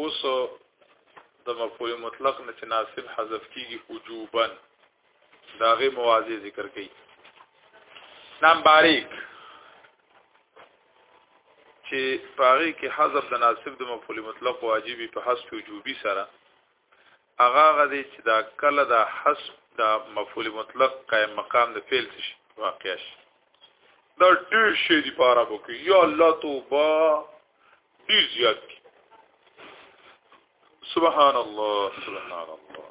اوس د مفعول مطلق نه چې ناسب حذف کیږي وجوبا داغه موازی ذکر کړي نام باریک چې پاره کې حذف د ناسب د مفعول مطلق واجبي په حذف وجوبي سره هغه هغه دی چې دا کله دا حسب دا مفعول مطلق قائم مقام د فعل شي واقع شي دا ډیر شي دی پاره بو کې یا الله توبه ډیر زیات کی سبحان الله سبحان الله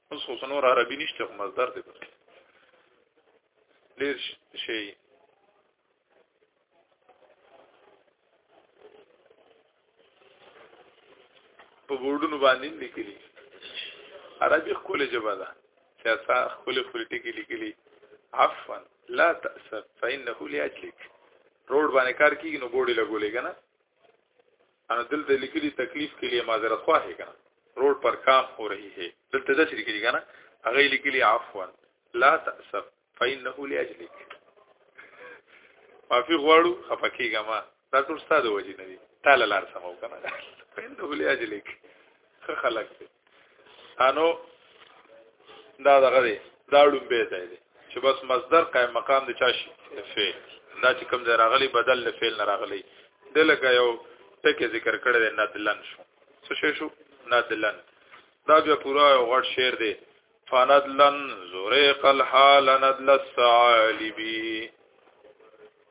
اوس خو نور عربي نشته خو مصدر دی بس ډیر شي په بورډونو باندې لیکلي عربي خپل ژبه ده چې اسا خپل خپل ټکی لیکلي عفوا لا تاسف فانه لاجلک روډ باندې کار کیږي نو بورډ لګولې کنه انا دلته لیکلي تکلیف کې لیه معذرت خواه ہے کنه روډ پر کام هو رہی ہے دلته د شری کېږي کنه هغه لیکلي عفوا لا تاسف فإنه لاجلک معافي غواړو خپکیګه ما دا ټول ستاسو وجه نه دي تعالی لار سمو کنه فإنه لاجلک ښه خلک دي انو دا دغه دی دا ډوم به ځای دی چې بس مصدر قائم مقام دی چا شي فعل دا چې کوم ځای راغلی بدل له فعل نه راغلی د لکه یو ټکی ذکر کړی دی ندلن شو څه شي شو ندلن دا بیا پورا یو غټ شعر دی فندلن زریق الحال ندل السالبی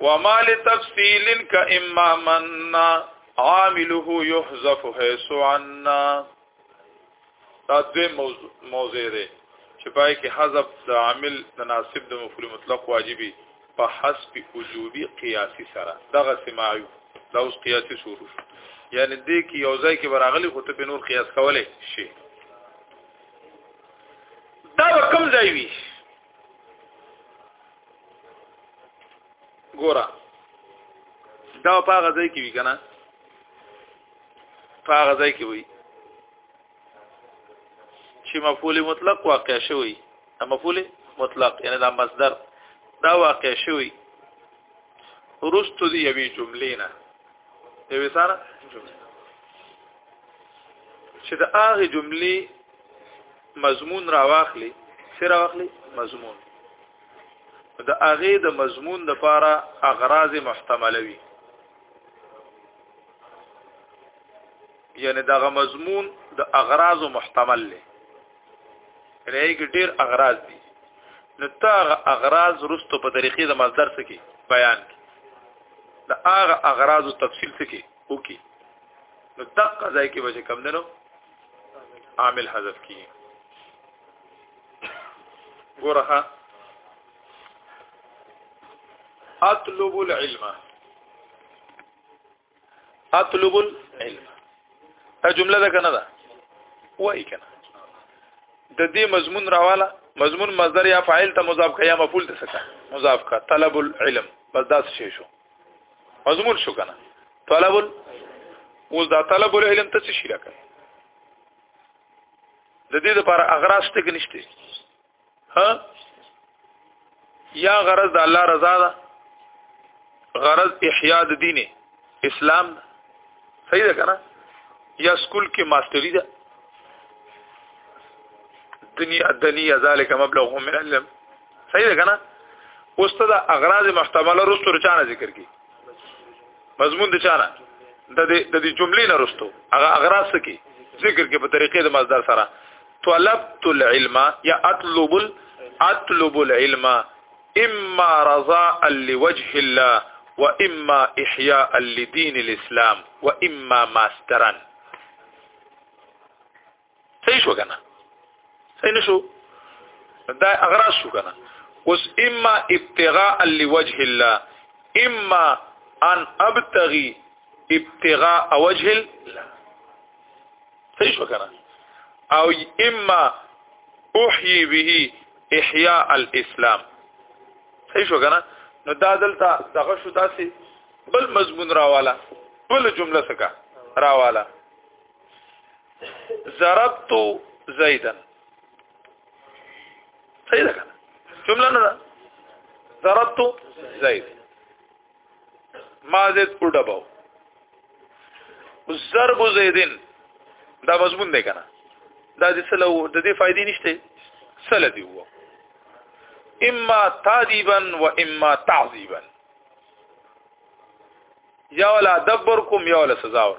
وما لتفصيل كإما من عامله يحذف حيث عنا دا دوی موضوع دی چې پای کې حذف د عامل د ناسب د مفعول مطلق واجبي په حسب وجوبي قياسي سره دغه سماعي دا اوس قياسي شروع یعنی دې کې یو ځای کې براغلي خو ته په نور قياس کولای شي دا کوم ځای وي ګوره دا په هغه ځای کې وی کنه په هغه ځای کې وی چې مفعول مطلق واقع شوی مفعول مطلق یعنی دا مصدر دا واقع شوی ورستو دی یوې جملې نه یوې سره جمله چې د هغه جملې مضمون را واخلي سره واخلي مضمون د هغه د مضمون د پاره اغراض محتمله وي یعنی دغه مضمون د اغراض محتمل لري رېګ ډېر اغراض دي نو تا اغراض رستو په طریقې د مصدر سکی بیان کی د هغه اغراض تفصیل سکی وکي نو دقه ځای کې به کم دنو عامل حذف کی ګورها اطلب العلم اطلب العلم دا جمله ده کنه ده وای کنه د دې مضمون راواله مضمون مصدر یا فاعل ته مضاف کیا مفعول ته سکا مضاف کا طلب العلم بس دا څه شو مضمون شو کنه طلب اوس دا طلب العلم ته څه شي راکړي د دې لپاره اغراض ته نشته ها یا غرض د الله رضا ده غرض احیاء د دین اسلام صحیح ده کنه یا سکول کې ماستری ده دنیا دنیا ذالک مبلغ من العلم صحیح ده کنه اوس ته د اغراض محتمله رستو رچانه ذکر کی مضمون د چانه د دې د دې جملې نه رستو هغه اغراض کی ذکر کې په طریقې د مصدر سره طلبت العلم یا اطلب اطلب العلم اما رضاء لوجه الله واما احياء لدين الاسلام واما ماسترا صحیح شو کنه صحیح نشو دا اغراض شو کنه اوس اما ابتغاء لوجه الله اما ان ابتغي ابتغاء وجه الله صحیح شو کنه او اما احيي به احياء الاسلام صحیح شو کنه نو دا دلته دغه شو تاسو بل مضمون راواله بل جمله سکا راواله ضربت زیدن صحیح ده کنه جمله نه ده ضربت زید ما زید وډباو ضرب زیدن دا مضمون دی کنه دا د سلو د دې فائدې نشته سل دی وو اما تعذيبا و اما تعذيبا یا ولا دبر کوم یا ولا سزا ور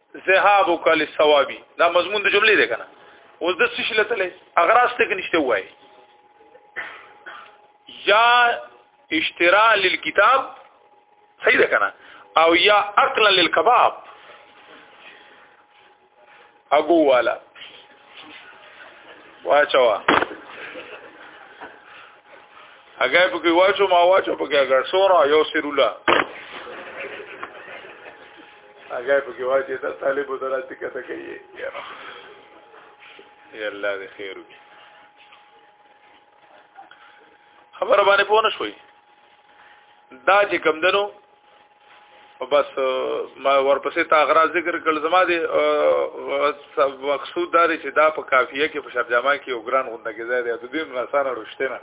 ذهاب کل ثوابي دا مضمون د جملې دی کنه اوس د څه شله تلې اغراض ته نشته وای یا اشترا للكتاب صحیح ده کنه او یا اکل للکباب اگو والا واچوا هغه په کې واچو ما واچو په کې هغه سورا یو سیرولا هغه په کې واچې دا طالب دراتې کته کوي یا الله دې خیر وکړي خبر باندې پوه نه شوي دا چې کم دنو بس ما ورپسې تا غرا ذکر کړ زما دي مقصود دا دی چې دا په کافیه کې په شرجامه کې وګران غونډه کې ځای دی د دې ناسانه رښتې نه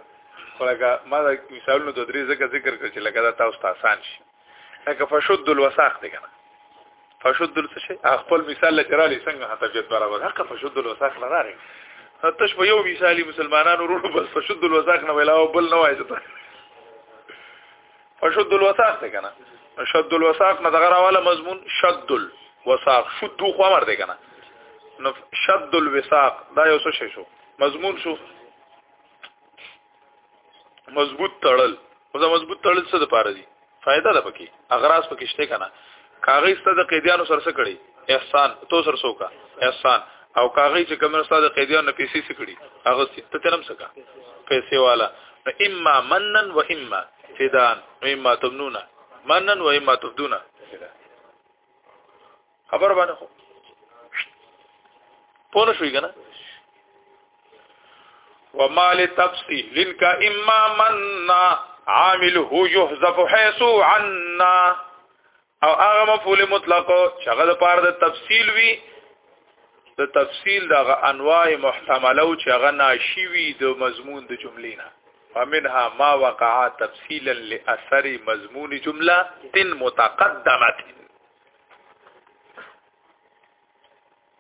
خلګه ما دا مثالونه د درې ځکه ذکر کړ چې لکه دا تاسو ته آسان شي لکه فشد الوساق دی کنه فشد الوساق شي خپل مثال لکه را لې څنګه هته جت برابر حق فشد الوساق نه راغی تش په یو مثالی مسلمانانو ورو بس فشد الوساق نه ویلا او بل نه وایي فشد الوثاق ده کنه شد الوثاق نه دغه راواله مضمون شد الوثاق شد خو امر ده کنه نو شد الوثاق دا یو څه شو مضمون شو مضبوط تړل اوس مضبوط تړل څه د پاره دي فائدہ ده پکې اغراض پکې شته کنه کاغی ست د قیدیانو سره څه کړي احسان تو سره سوکا احسان او کاغی چې کوم استاد قیدیانو نه پیسې څه کړي هغه ست تلم سکا پیسې والا اما منن و اما فدان و اما تمنونا منن و اما تفدونا خبر باندې خو پونه شوې کنه وما لتفصيل كإما منا عامله يحذف حيث عنا او هغه مفعول مطلق چې هغه د پاره د تفصیل وی د تفصیل دغه انواع محتمله او چې هغه ناشی وی د مضمون د جملې نه فمنها ما وقع تفصیلا لاثر مضمون جمله تن متقدمه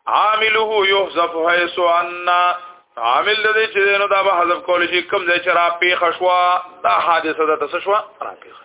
عامله يحذف حيث ان عامل د دې چې نو دا به حذف کول شي کوم ځای چې را پیښ شو دا حادثه د تاسو شو را پیښ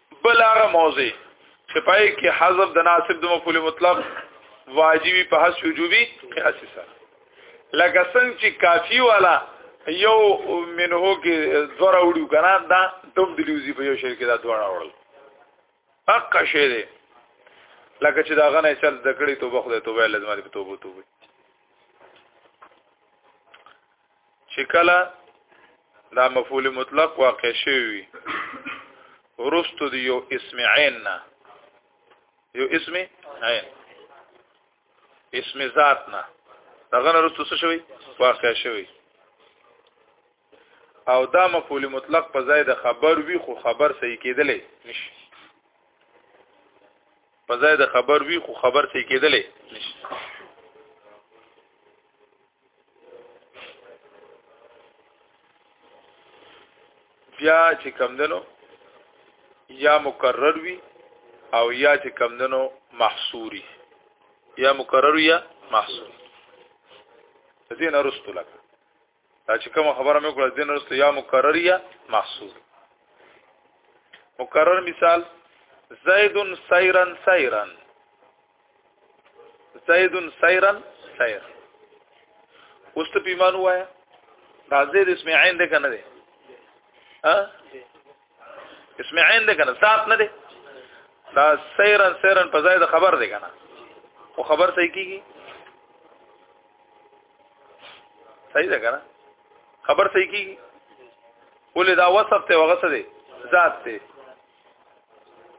بل هغه موضع چې پای کې حذف د ناسب د مفعول مطلق واجبي په حس وجوبي قياس سره لکه څنګه چې کافی والا یو منه کې زره وړو کنه دا دوم دلیوزی په یو شعر کې دا دواړه وړل حق شی دی لکه چې دا غنه چل د کړي توبه خدای توبه لازمه دی توبه توبه چې کله دا مفعول مطلق واقع شوی ورستو دی یو اسم عین نه یو اسم عین اسم ذات نه دغه نه رسو څه شوی واقع شوی او دا مفعول مطلق په ځای د خبر وی خو خبر صحیح کېدلې نشي په ځای د خبر وی خو خبر صحیح کېدلې نشي بیا چې کمدنو یا مکرر وي او یا چې کمدنو محصوري یا مکرر یا محصور دین ارستو لکه دا چې کوم خبره مې کړه دین ارستو یا مکرر یا محصور مکرر مثال زید سیرن سیرن زید سیرا سیر اوس ته پیمان وایا دا زید اسم عین ده کنه ده ها اسم عین ده کنه ذات نه ده دا سیرا سیرا په ځای د خبر ده کنه او خبر صحیح کیږي صحیح ده کنه خبر صحیح کیږي ولې دا وصف ته وغسه ده ذات ته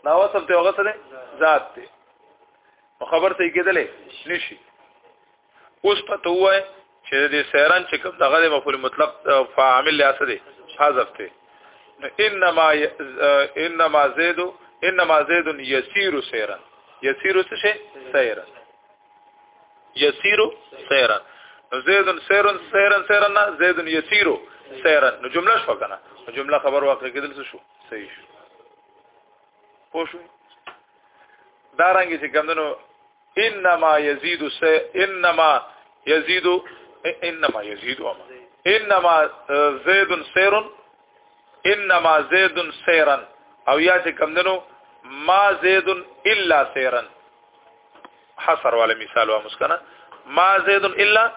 دا وصف ته هغه سره ذات دی خبر ته کېدلې نشي اوس پته وای چې د سیران چې کوم دغه مفعول مطلق فاعل لاسه دی حذف ته انما انما زید انما زید یسیر سیرا یسیر څه شي سیرا یسیر سیرا زید سیرا سیرا سیرا زید یسیر سیرا نو جمله شو کنه جمله خبر واقع کېدل څه شو صحیح شو پوه شو دا رنګ چې کمدنو انما یزيد س انما یزيد انما یزيد وما انما زید سیر انما زید سیرا او یا چې کمدنو ما زید الا سیرا حصر والا مثال و مسکنه ما زید الا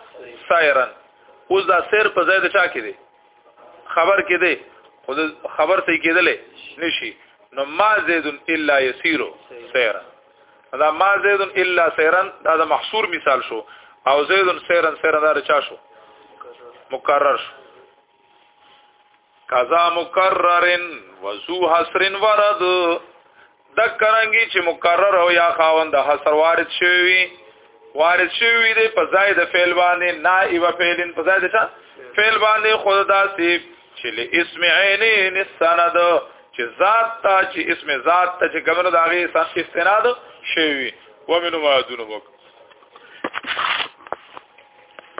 سیرا اوس دا سیر په زید چا کې دی خبر کې دی خود خبر صحیح کېدلې نشي نو ما زید الا یسیر سیرا دا ما زید الا سیرا دا د محصور مثال شو او زید سیرا سیرا دا چا شو مکرر شو قضا مکررن وزو حسرن ورد د کرانګي چې مکرر او یا خاوند حصر وارد شوی وي وارد شوی دی په ځای د فعل باندې نائب فعلن په ځای د څه فعل باندې خود داسې چې له اسم عینین السند چې ذات ته چې اسم ذات ته چې کومه د هغه سخت استناد شوی ومنو ما دونه وک